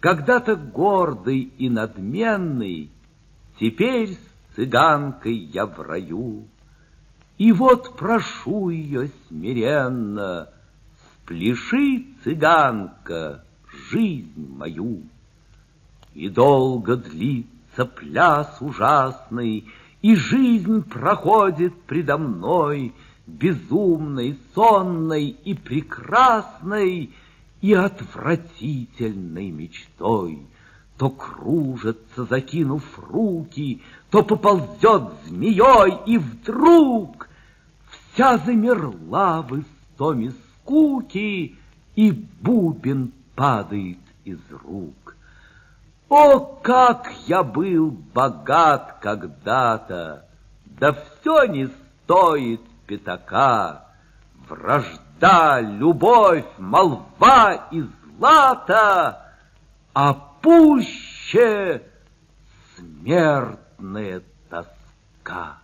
когда-то гордый и надменный, теперь с цыганкой я в раю. И вот прошу ее смиренно, спляши, цыганка, жизнь мою. И долго длится пляс ужасный, И жизнь проходит предо мной, Безумной, сонной и прекрасной, И отвратительной мечтой. То кружится, закинув руки, То поползет змеей, и вдруг Вся замерла в истоме скуки, И бубен падает из рук. О, как я был богат когда-то! Да все не стоит пятака. Вражда, любовь, молва и злата, А пуще смертная тоска.